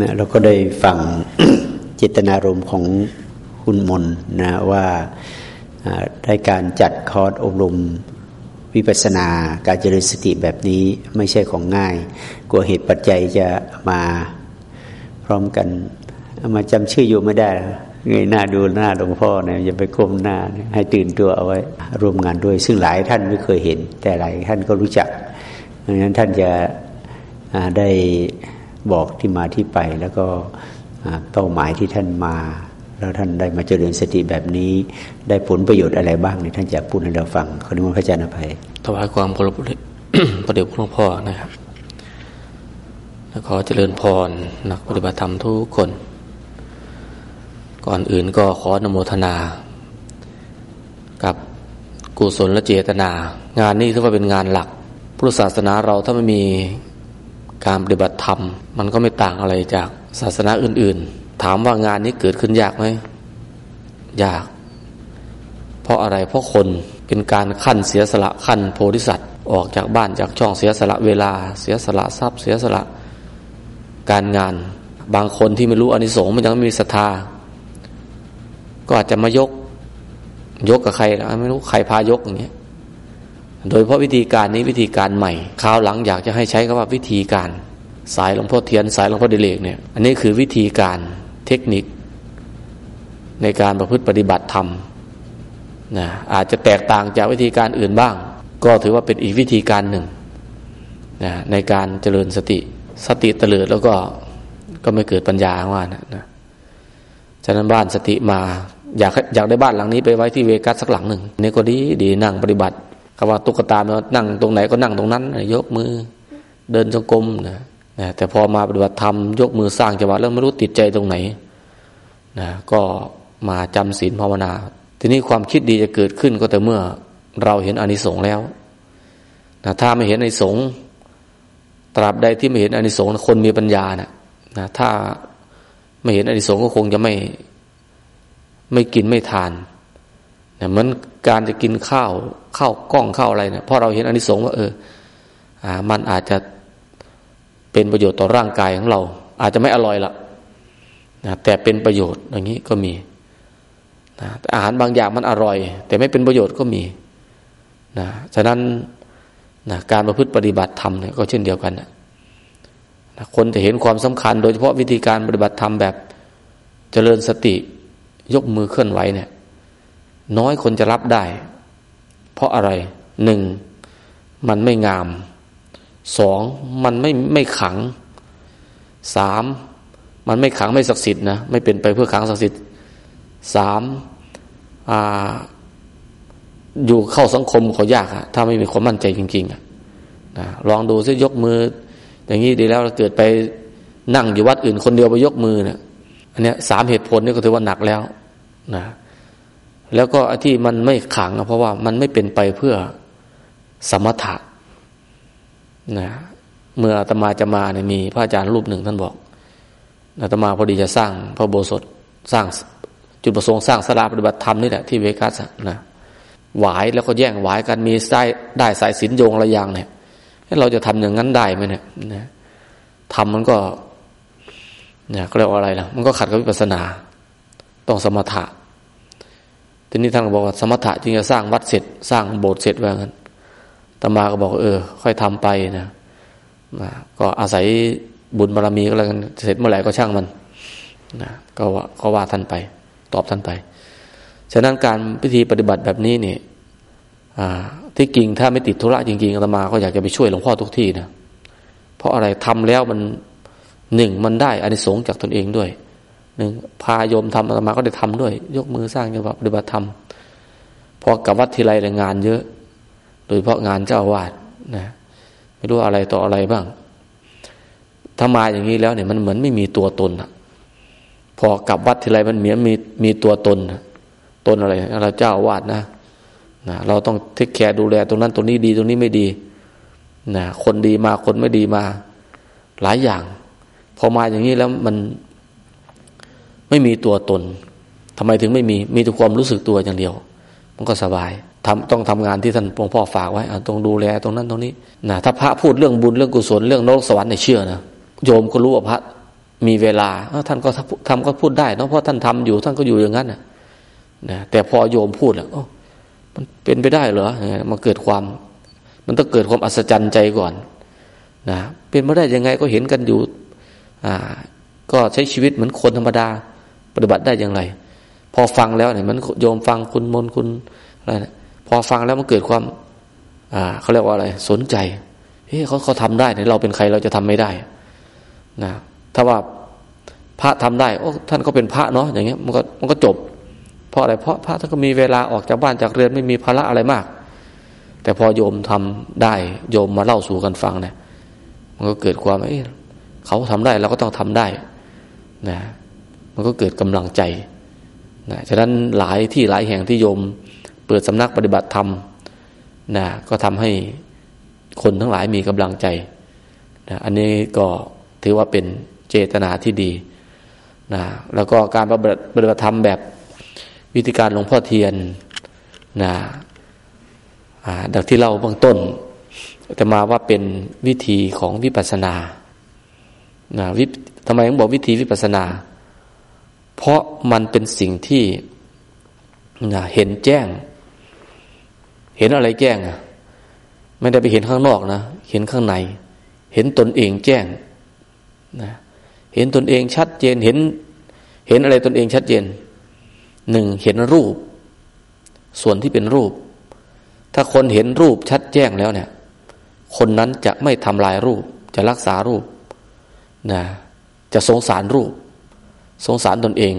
นะเราก็ได้ฟังเจตนารมณ์ของคุณมนนะว่าได้การจัดคอร์สอบรมวิปัสนาการเจริญสติแบบนี้ไม่ใช่ของง่าย กลัวเหตุปัจจัยจะมาพร้อมกัน มาจำชื่ออยู่ไม่ได้เงยหน้าดูหน้าหลวงพ่อเนี่ยอย่าไปก้มหน้า ให้ตื่นตัวเอาไว้ร่วมงานด้วย ซึ่งหลายท่านไม่เคยเห็น แต่หลายท่านก็รู้จักเพราะฉะนั้นท่านจะได้ บอกที่มาที่ไป แล้วก็เป้าหมายที่ท่านมา แล้วท่านได้มาเจริญสติแบบนี้ ได้ผลประโยชน์อะไรบ้างเนี่ยท่านจะพูดให้เราฟังขออนุโมทนาพระอาจารย์อภัยถวายความเคารพประเดี๋ยวหลวงพ่อนะครับแล้วขอเจริญพรนักปฏิบัติธรรมทุกคน ก่อนอื่นก็ขอนโมทนา กับกุศลและเจตนา งานนี้ถือว่าเป็นงานหลักพุทธศาสนาเราถ้าไม่มี การปฏิบัติธรรม มันก็ไม่ต่างอะไรจากศาสนาอื่น ๆ ถามว่างานนี้เกิดขึ้นยากไหมยาก เพราะอะไรเพราะคนเป็นการขั้นเสียสละขั้นโพธิสัตว์ออกจากบ้านจากช่องเสียสละเวลา เสียสละทรัพย์ เสียสละการงาน บางคนที่ไม่รู้อนิสงส์มันยังไม่มีศรัทธา ก็อาจจะมายกยกกับใครนะไม่รู้ใครพายกอย่างเงี้ย โดยเพราะวิธีการนี้วิธีการใหม่คราวหลังอยากจะให้ใช้คำว่าวิธีการ สายหลวงพ่อเทียนสายหลวงพ่อเดเลกเนี่ยอันนี้คือวิธีการเทคนิค ในการประพฤติปฏิบัติธรรมนะอาจจะแตกต่างจากวิธีการอื่นบ้าง ก็ถือว่าเป็นอีกวิธีการหนึ่งนะในการเจริญสติสติเตลิดแล้วก็ก็ไม่เกิดปัญญาว่านะนะฉะนั้นบ้านสติมาอยากอยากได้บ้านหลังนี้ไปไว้ที่เวกัสสักหลังหนึ่งนี่ก็ดีดีนั่งปฏิบัติ คำว่าตุ๊กตาเนานั่งตรงไหนก็นั่งตรงนั้นยกมือเดินจงกรมนะนะแต่พอมาปฏิบัติธรรมยกมือสร้างจังหวะแล้วไม่รู้ติดใจตรงไหนนะก็มาจำศีลภาวนา ทีนี้ความคิดดีจะเกิดขึ้นก็แต่เมื่อเราเห็นอนิสงส์แล้วนะถ้าไม่เห็นอนิสงส์ตราบใดที่ไม่เห็นอนิสงส์คนมีปัญญานะนะถ้าไม่เห็นอนิสงส์ก็คงจะไม่ไม่กินไม่ทานเนี่ยเหมือนการจะกินข้าว ข้ากล้องเข้าอะไรเนี่ยพอเราเห็นอนิสงส์ว่า เออ อ่า มันอาจจะเป็นประโยชน์ต่อร่างกายของเรา อาจจะไม่อร่อยละนะแต่เป็นประโยชน์อย่างนี้ก็มีนะอาหารบางอย่างมันอร่อย แต่ไม่เป็นประโยชน์ก็มีนะฉะนั้นนะการประพฤติปฏิบัติธรรมเนี่ยก็เช่นเดียวกันนะคนจะเห็นความสำคัญ โดยเฉพาะวิธีการปฏิบัติธรรมแบบเจริญสติยกมือเคลื่อนไหวเนี่ย น้อยคนจะรับได้ เพราะอะไรหนึ่งมันไม่งามสองมันไม่ไม่ขังสามมันไม่ขังไม่ศักดิ์สิทธิ์นะไม่เป็นไปเพื่อขังศักดิ์สิทธิ์สามอยู่เข้าสังคมเขายากอะถ้าไม่มีความมั่นใจจริงๆอะนะลองดูซิยกมือ อย่างนี้ดีแล้วเกิดไปนั่งอยู่วัดอื่นคนเดียวไปยกมือเนะี่ยอันนี้สามเหตุผลนี่ก็ถือว่าหนักแล้วนะ แล้วก็ที่มันไม่ขังเพราะว่ามันไม่เป็นไปเพื่อสมถะนะเมื่ออาตมาจะมาเนี่ยมีพระอาจารย์รูปหนึ่งท่านบอกอาตมาพอดีจะสร้างพระโบสถสร้างจุดประสงค์สร้างสลาปฏิบัติธรรมนี่แหละที่เวกัสนะหวายแล้วก็แย่งหวายกันมีสายได้สายสินโยงอะไระยางเนี่ยเราจะทำอย่างนั้นได้ไหมเนี่ยนะทำมันก็เนี่ยก็เรียกว่าอะไรล่ะ มันก็ขัดกับวิปัสสนา ต้องสมถะ ทีนี้ท่านบอกว่าสมถะจึงจะสร้างวัดเสร็จ สร้างโบสถ์เสร็จว่างั้นตมาก็บอกเออ ค่อยทำไปนะนะก็อาศัยบุญบารรมีก็แล้วกันเสร็จเมื่อไหร่ก็ช่างมันนะก็ว่าก็ว่าท่านไป ตอบท่านไป ฉะนั้นการพิธีปฏิบัติแบบนี้เนี่ยที่จริงถ้าไม่ติดธุระจริงๆอาตมาก็อยากจะไปช่วยหลวงพ่อทุกที่นะเพราะอะไรทำแล้วมันหนึ่งมันได้อานิสงส์จากตนเองด้วย หนึ่งพาโยมทำอาตมาก็ได้ทำด้วย ยกมือสร้างจังหวะปฏิบัติธรรมพอกับวัดทีไรเลยงานเยอะ โดยเพราะงานเจ้าวาดนะไม่รู้อะไรต่ออะไรบ้าง ถ้ามาอย่างนี้แล้วเนี่ยมันเหมือนไม่มีตัวตนอะพอกลับวัดทีไรมันเหมือนมีมีตัวตนตนอะไรเราเจ้าวาดนะนะเราต้องเทคแคร์ดูแลตรงนั้นตรงนี้ดีตรงนี้ไม่ดีนะคนดีมาคนไม่ดีมา หลายอย่าง พอมาอย่างนี้แล้วมัน ไม่มีตัวตนทำไมถึงไม่มีมีแต่ความรู้สึกตัวอย่างเดียว มันก็สบายทำต้องทำงานที่ท่านหลวงพ่อฝากไว้ต้องดูแลตรงนั้นตรงนี้นะถ้าพระพูดเรื่องบุญเรื่องกุศลเรื่องนรกสวรรค์ในเชื่อนะโยมก็รู้ว่าพระมีเวลาท่านก็ทำก็พูดได้เนาะเพราะท่านทำอยู่ท่านก็อยู่อย่างนั้นนะนะแต่พอโยมพูดแล้วมันเป็นไปได้เหรอมันเกิดความ มันต้องเกิดความอัศจรรย์ใจก่อนนะเป็นไม่ได้ยังไงก็เห็นกันอยู่ อ่า ก็ใช้ชีวิตเหมือนคนธรรมดา ปฏิบัติได้อย่างไร พอฟังแล้วเนี่ยมันโยมฟังคุณมนคุณอะไรนะพอฟังแล้วมันเกิดความ อ่าเขาเรียกว่าอะไร สนใจเฮ้ยเขาเขาทำได้เนี่ยเราเป็นใครเราจะทำไม่ได้นะถ้าว่าพระทำได้โอ้ท่านก็เป็นพระเนาะอย่างเงี้ยมันก็มันก็จบ เพราะอะไรเพราะพระท่านก็มีเวลาออกจากบ้านจากเรือนไม่มีภาระอะไรมาก แต่พอโยมทำได้ โยมมาเล่าสู่กันฟังเนี่ยมันก็เกิดความเอ้เขาทำได้เราก็ต้องทำได้นะ มันก็เกิดกำลังใจนะฉะนั้นหลายที่หลายแห่งที่โยมเปิดสำนักปฏิบัติธรรมนะก็ทำให้คนทั้งหลายมีกำลังใจนะอันนี้ก็ถือว่าเป็นเจตนาที่ดีนะแล้วก็การปฏิบัติธรรมแบบวิธีการหลวงพ่อเทียนนะดังที่เล่าเบื้องต้นจะมาว่าเป็นวิธีของวิปัสสนานะวิทำไมต้องบอกวิธีวิปัสสนา ราะมันเป็นสิ่งที่นะเห็นแจ้ง เห็นอะไรแจ้งอะ ไม่ได้ไปเห็นข้างนอกนะ เห็นข้างใน เห็นตนเองแจ้งนะเห็นตนเองชัดเจนเห็น เห็นอะไรตนเองชัดเจนหนึ่งเห็นรูป ส่วนที่เป็นรูป ถ้าคนเห็นรูปชัดแจ้งแล้วเนี่ย คนนั้นจะไม่ทำลายรูป จะรักษารูปนะจะสงสารรูป สงสารตนเอง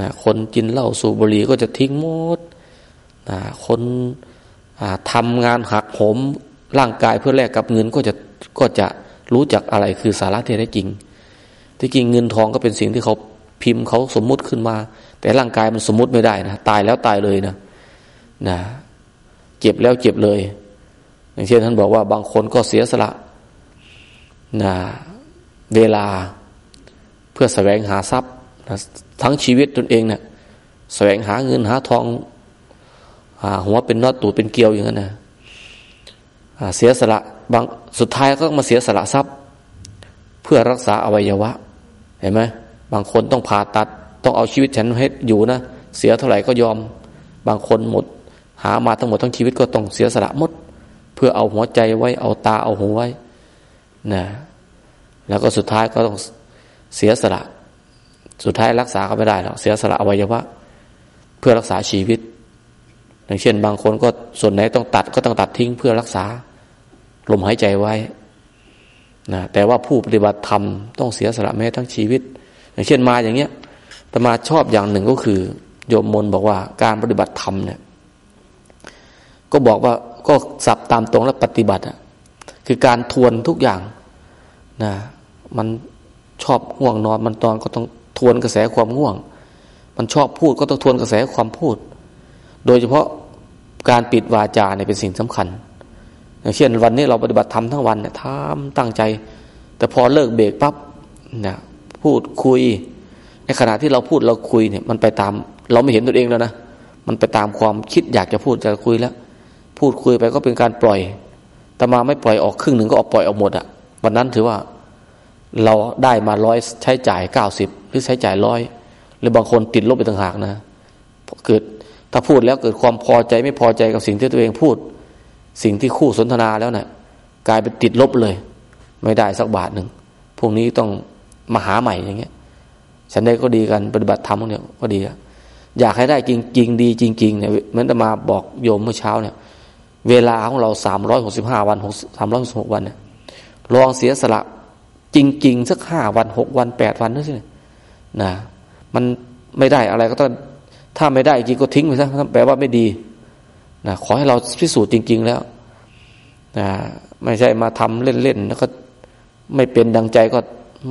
นะคนกินเหล้าสูบบุหรี่ก็จะทิ้งหมดนะคนทำงานหักโหมร่างกายเพื่อแลกกับเงินก็จะก็จะรู้จักอะไรคือสาระที่แท้จริง ที่จริงเงินทองก็เป็นสิ่งที่เขาพิมพ์เขาสมมุติขึ้นมา แต่ร่างกายมันสมมุติไม่ได้นะตายแล้วตายเลยนะนะเจ็บแล้วเจ็บเลย อย่างเช่นท่านบอกว่าบางคนก็เสียสละนะเวลา พื่อแสวงหาทรัพย์ทั้งชีวิตตนเองเนะี่ยแสวงหาเงินหาทองหัวเป็นนอตตูดเป็นเกลียวอย่างนั้นนะเสียสละบางสุดท้ายก็มาเสียสละทรัพย์ เพื่อรักษาอวัยวะ เห็นไหมบางคนต้องผ่าตัด ต้องเอาชีวิตฉันให้อยู่นะเสียเท่าไหร่ก็ยอม บางคนหมด หามาทั้งหมดทั้งชีวิตก็ต้องเสียสละหมด เพื่อเอาหัวใจไว้เอาตาเอาหูไว้นะแล้วก็สุดท้ายก็ต้อง เสียสละ สุดท้ายรักษาก็ไม่ได้หรอกเสียสละอวัยวะเพื่อรักษาชีวิต อย่างเช่น บางคนก็ส่วนไหนต้องตัดก็ต้องตัดทิ้งเพื่อรักษาลมหายใจไว้นะแต่ว่าผู้ปฏิบัติธรรมต้องเสียสละแม้ทั้งชีวิต อย่างเช่นมาอย่างเงี้ยแต่มาชอบอย่างหนึ่งก็คือโยมมนบอกว่าการปฏิบัติธรรมเนี่ยก็บอกว่าก็สับตามตรงแล้วปฏิบัติอะคือการทวนทุกอย่างนะมัน ชอบง่วงนอนมันตอนก็ต้องทวนกระแสความง่วง มันชอบพูดก็ต้องทวนกระแสความพูด โดยเฉพาะการปิดวาจาเนี่ยเป็นสิ่งสำคัญ อย่างเช่นวันนี้เราปฏิบัติธรรมทั้งวันเนี่ยทำตั้งใจ แต่พอเลิกเบรกปั๊บเนี่ยพูดคุย ในขณะที่เราพูดเราคุยเนี่ยมันไปตาม เราไม่เห็นตัวเองแล้วนะมันไปตามความคิดอยากจะพูดจะคุยแล้ว พูดคุยไปก็เป็นการปล่อย แต่มาไม่ปล่อยออกครึ่งหนึ่งก็ออกปล่อยออกหมดอะ่ะวันนั้นถือว่า เราได้มาร้อยใช้จ่ายเก้าสิบหรือใช้จ่ายร้อยหรือบางคนติดลบไปต่างหากนะเกิดถ้าพูดแล้วเกิดความพอใจไม่พอใจกับสิ่งที่ตัวเองพูด สิ่งที่คู่สนทนาแล้วเนะ่ยกลายเป็นติดลบเลย ไม่ได้สักบาทหนึ่งพวกนี้ต้องมาหาใหม่อย่างเงี้ย ฉันได้ก็ดีกันปฏิบัติธรรมเนี่ยก็ดีอยากให้ได้จริงจริงดีจริงๆเนี่ยเหมือนจะมาบอกโยมเมื่อเช้าเนี่ย เวลาของเราสามร้อยหกสิบห้าวันสามร้อยหกสิบหกวันเนี่ยลองเสียสละ จริง ๆ สักห้าวันหกวันแปดวันนั่นสินะมันไม่ได้อะไรก็ต้องถ้าไม่ได้จริงก็ทิ้งไปซะแปลว่าไม่ดีนะขอให้เราพิสูจน์จริง ๆ แล้วนะไม่ใช่มาทำเล่นๆแล้วก็ไม่เป็นดังใจก็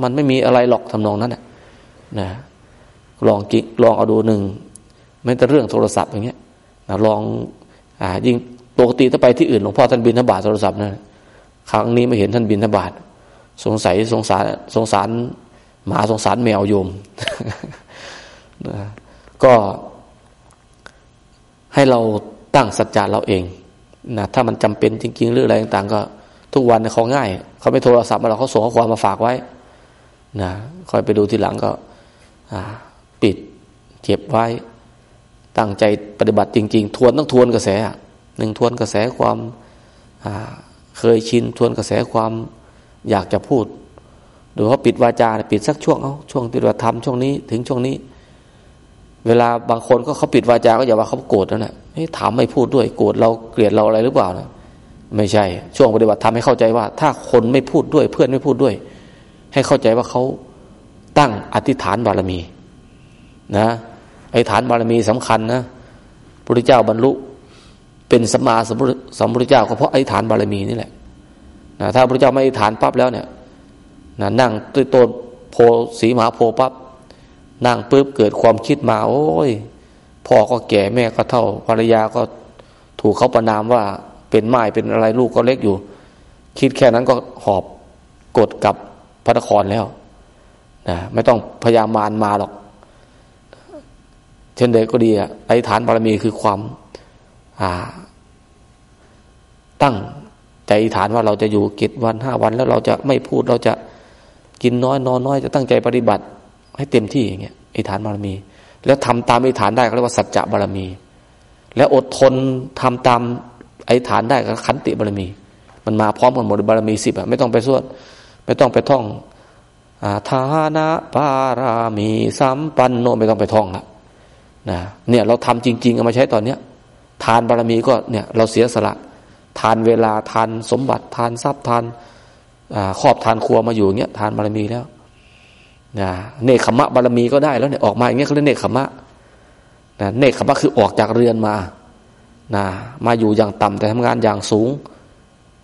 มันไม่มีอะไรหรอกทำนองนั้นนะนะลองกิลองเอาดูหนึ่งไม่แต่เรื่องโทรศัพท์อย่างเงี้ยนะลองอ่ายิ่งปกติถ้าไปที่อื่นหลวงพ่อท่านบินทบาทโทรศัพท์นะครั้งนี้ไม่เห็นท่านบินทบาท สงสัยสงสารสงสารหมาสงสารแมวโยมนะก็ให้เราตั้งสัจจะเราเองนะถ้ามันจำเป็นจริง ๆ หรืออะไรต่างๆ ก็ ทุกวันเขาง่าย เขาไม่โทรศัพท์มาเราเขาส่งข้อความมาฝากไว้นะคอยไปดูทีหลังก็ปิดเก็บไว้ ตั้งใจปฏิบัติจริง ๆ ทวนต้องทวนกระแสหนึ่งทวนกระแสความเคยชินทวนกระแสความ อยากจะพูดโดยเขาปิดวาจาปิดสักช่วงเอาช่วงปฏิบัติธรรมช่วงนี้ถึงช่วงนี้ เวลาบางคนก็เขาปิดวาจาก็อย่าว่าเขาโกรธแล้วนะถามไม่พูดด้วยโกรธเราเกลียดเราอะไรหรือเปล่านะไม่ใช่ ช่วงปฏิบัติธรรมให้เข้าใจว่า ถ้าคนไม่พูดด้วยเพื่อนไม่พูดด้วย ให้เข้าใจว่าเขาตั้งอธิษฐานบารมี นะไอ้ฐานบารมีสำคัญนะพระพุทธเจ้าบรรลุ เป็นสัมมาสัมพุทธเจ้าก็เพราะไอ้ฐานบารมีนี่แหละ นะถ้าพระเจ้าไม่ฐานปั๊บแล้วเนี่ยนะนั่งตัวโตโพสีมหาโพปั๊บนั่งปุ๊บเกิดความคิดมา โอ้ยพ่อก็แก่แม่ก็เท่าภรรยาก็ถูกเขาประนามว่าเป็นไม้เป็นอะไรลูกก็เล็กอยู่ คิดแค่นั้นก็หอบกดกับพระนครแล้วนะไม่ต้องพยายามมานมาหรอก เช่นเดียก็ดีอะไอ้ฐานบารมีคือความตั้ง ใจฐานว่าเราจะอยู่กิจวันห้าวัน แล้วเราจะไม่พูดเราจะกินน้อยนอนน้อยจะตั้งใจปฏิบัติ ให้เต็มที่อย่างเงี้ยไอ้ฐานบารมี แล้วทำตามไอ้ฐานได้ก็เรียกว่าสัจจะบารมี แล้วอดทนทำตามไอ้ฐานได้ก็ขันติบารมี มันมาพร้อมกันหมดบารมีสิบอะไม่ต้องไปสวดไม่ต้องไปท่องอาทานะปารามีสัมปันโนไม่ต้องไปท่องละนะเนี่ยเราทำจริง ๆ เอามาใช้ตอนเนี้ย ทานบารมีก็เนี่ยเราเสียสละ ทานเวลาทานสมบัติทานทรัพย์ทานครอบทานครัวมาอยู่เงี้ยทานบารมีแล้วนะเนคขมะบารมีก็ได้แล้วเนี่ยออกมาอย่างเงี้ยเขาเรียกเนคขมะนะเนคขมะคือออกจากเรือนมานะมาอยู่อย่างต่ำแต่ทำงานอย่างสูง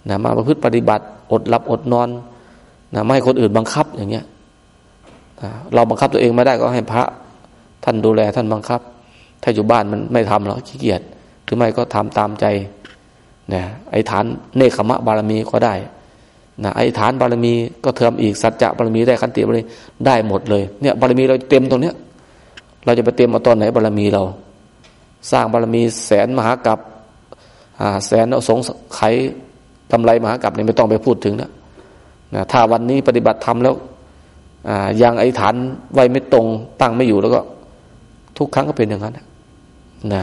นะมาประพฤติปฏิบัติอดหลับอดนอนนะไม่ให้คนอื่นบังคับอย่างเงี้ยนะเราบังคับตัวเองไม่ได้ก็ให้พระท่านดูแลท่านบังคับ ถ้าอยู่บ้านมันไม่ทำหรอกขี้เกียจหรือไม่ก็ทำตามใจ นะไอ้ฐานเนคขมะบารมีก็ได้นะไอ้ฐานบารมีก็เทิมอีกสัจจะบารมีได้ขันติบารมีได้หมดเลยเนี่ยบารมีเราเต็มตรงเนี้ย เราจะไปเต็มมาตอนไหนบารมีเรา สร้างบารมีแสนมหากับแสนสงไขกำไรมหากับเนี่ยไม่ต้องไปพูดถึงนะนะถ้าวันนี้ปฏิบัติธรรมแล้วยังไอ้ฐานไว้ไม่ตรงตั้งไม่อยู่แล้วก็ ทุกครั้งก็เป็นอย่างนั้นนะ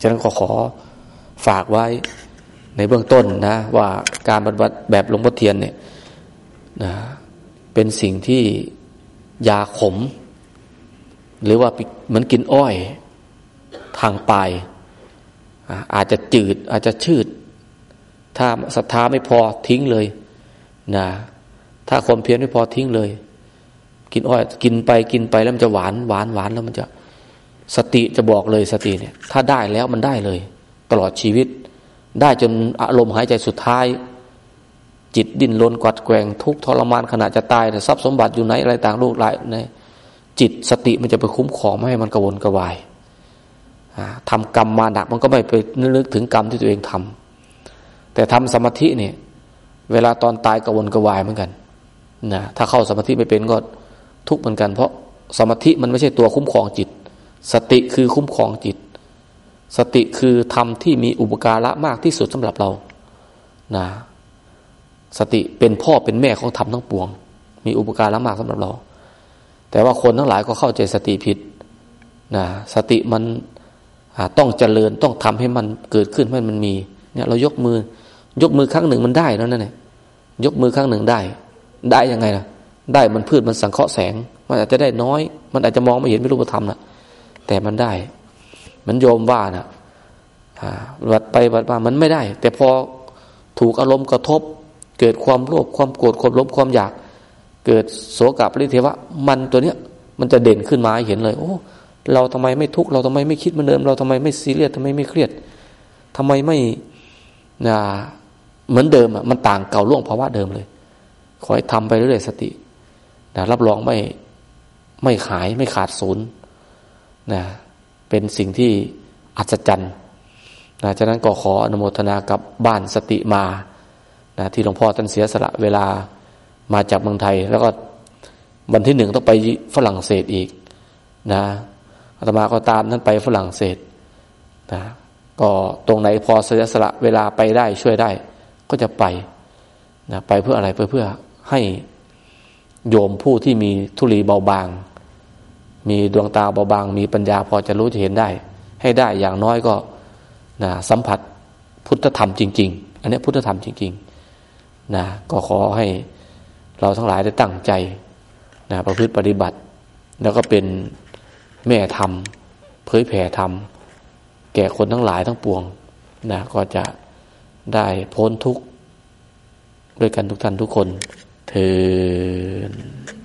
ฉะนั้นขอขอ ฝากไว้ในเบื้องต้นนะ ว่าการปฏิบัติแบบหลวงพ่อเทียนเนี่ยนะเป็นสิ่งที่ยาขม หรือว่าเหมือนกินอ้อยทางปลายอาจจะจืดอาจจะชืด ถ้าศรัทธาไม่พอทิ้งเลยนะถ้าความเพียรไม่พอทิ้งเลย กินอ้อยกินไปกินไปแล้วมันจะหวานหวานหวานแล้วมันจะสติจะบอกเลยสติเนี่ย ถ้าได้แล้วมันได้เลย ตลอดชีวิต ได้จนอารมณ์หายใจสุดท้าย จิตดิ้นรนกวัดแกงทุกทรมานขณะจะตายแต่ทรัพย์สมบัติอยู่ไหนอะไรต่างลูกหลายในจิตสติมันจะไปคุ้มครองไม่ให้มันกระวนกระวายทำกรรมมาหนักมันก็ไม่ไปนึกถึงกรรมที่ตัวเองทำแต่ทำสมาธิเนี่ย เวลาตอนตายกระวนกระวายเหมือนกันนะถ้าเข้าสมาธิไม่เป็นก็ทุกข์เหมือนกัน เพราะสมาธิมันไม่ใช่ตัวคุ้มครองจิต สติคือคุ้มครองจิต สติคือธรรมที่มีอุปการะมากที่สุดสำหรับเรานะสติเป็นพ่อเป็นแม่ของธรรมทั้งปวง มีอุปการะมากสำหรับเรา แต่ว่าคนทั้งหลายก็เข้าใจสติผิดนะสติมันต้องเจริญต้องทำให้มันเกิดขึ้นให้มันมีเนี่ยเรายกมือยกมือครั้งหนึ่งมันได้แล้วนั่นเองยกมือครั้งหนึ่งได้ ได้ยังไงล่ะ ได้มันพืชมันสังเคราะห์แสง มันอาจจะได้น้อย มันอาจจะมองไม่เห็นไม่รู้ว่าทำนะแต่มันได้ มันโยมว่านะวัดไปวัดมามันไม่ได้ แต่พอถูกอารมณ์กระทบ เกิดความโลภความโกรธความลบความอยาก เกิดโสกปริเทวะ มันตัวเนี้ย มันจะเด่นขึ้นมาเห็นเลย โอ้ เราทำไมไม่ทุกข์เราทำไมไม่คิดเหมือนเดิม เราทำไมไม่ซีเรียสทำไมไม่เครียดทำไมไม่นะเหมือนเดิมอะมันต่างเก่าล่วงภาวะเดิมเลย ขอให้ทำไปเรื่อยๆสตินะรับรองไม่ไม่ขายไม่ขาดศูนย์นะ เป็นสิ่งที่อัศจรรย์นะฉะนั้นก็ขออนุโมทนากับบ้านสติมานะที่หลวงพ่อท่านเสียสละเวลามาจากเมืองไทย แล้วก็วันที่หนึ่งต้องไปฝรั่งเศสอีกนะอาตมาก็ตามท่านไปฝรั่งเศสนะก็ตรงไหนพอเสียสละเวลาไปได้ช่วยได้ ก็จะไปนะไปเพื่ออะไรเพื่อเพื่อให้โยมผู้ที่มีทุลีเบาบาง มีดวงตาเบาบาง มีปัญญาพอจะรู้จะเห็นได้ ให้ได้อย่างน้อยก็นะสัมผัสพุทธธรรมจริง ๆ อันนี้พุทธธรรมจริงๆนะก็ขอให้เราทั้งหลายได้ตั้งใจนะประพฤติปฏิบัติ แล้วก็เป็นแม่ธรรมเผยแผ่ธรรมแก่คนทั้งหลายทั้งปวงนะก็จะได้พ้นทุกข์ด้วยกันทุกท่านทุกคนเธอ